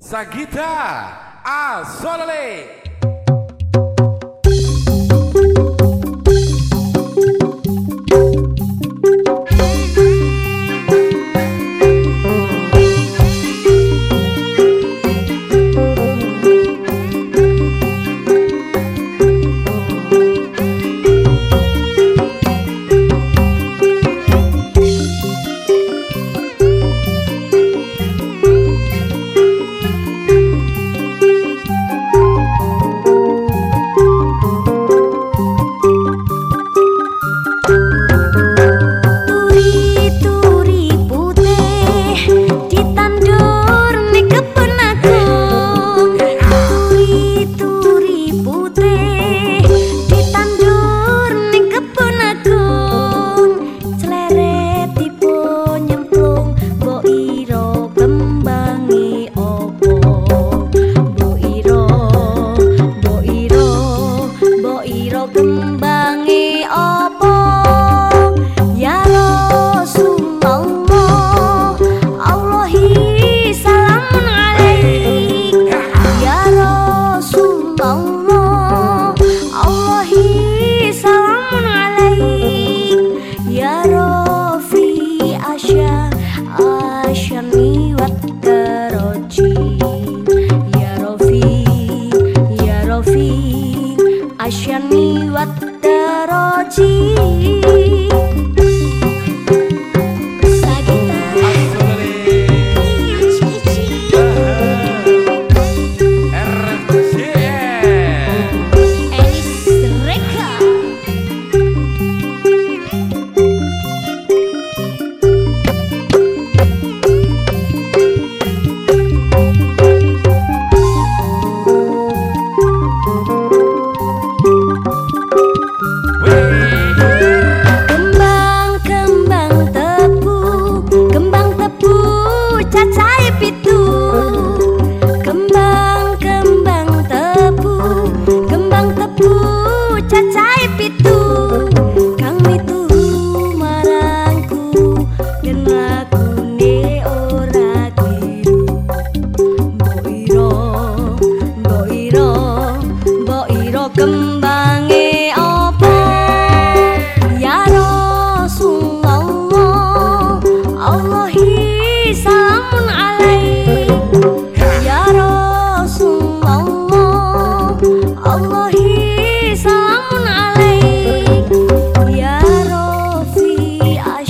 Sangeeta Azorale. Asyani wat daroji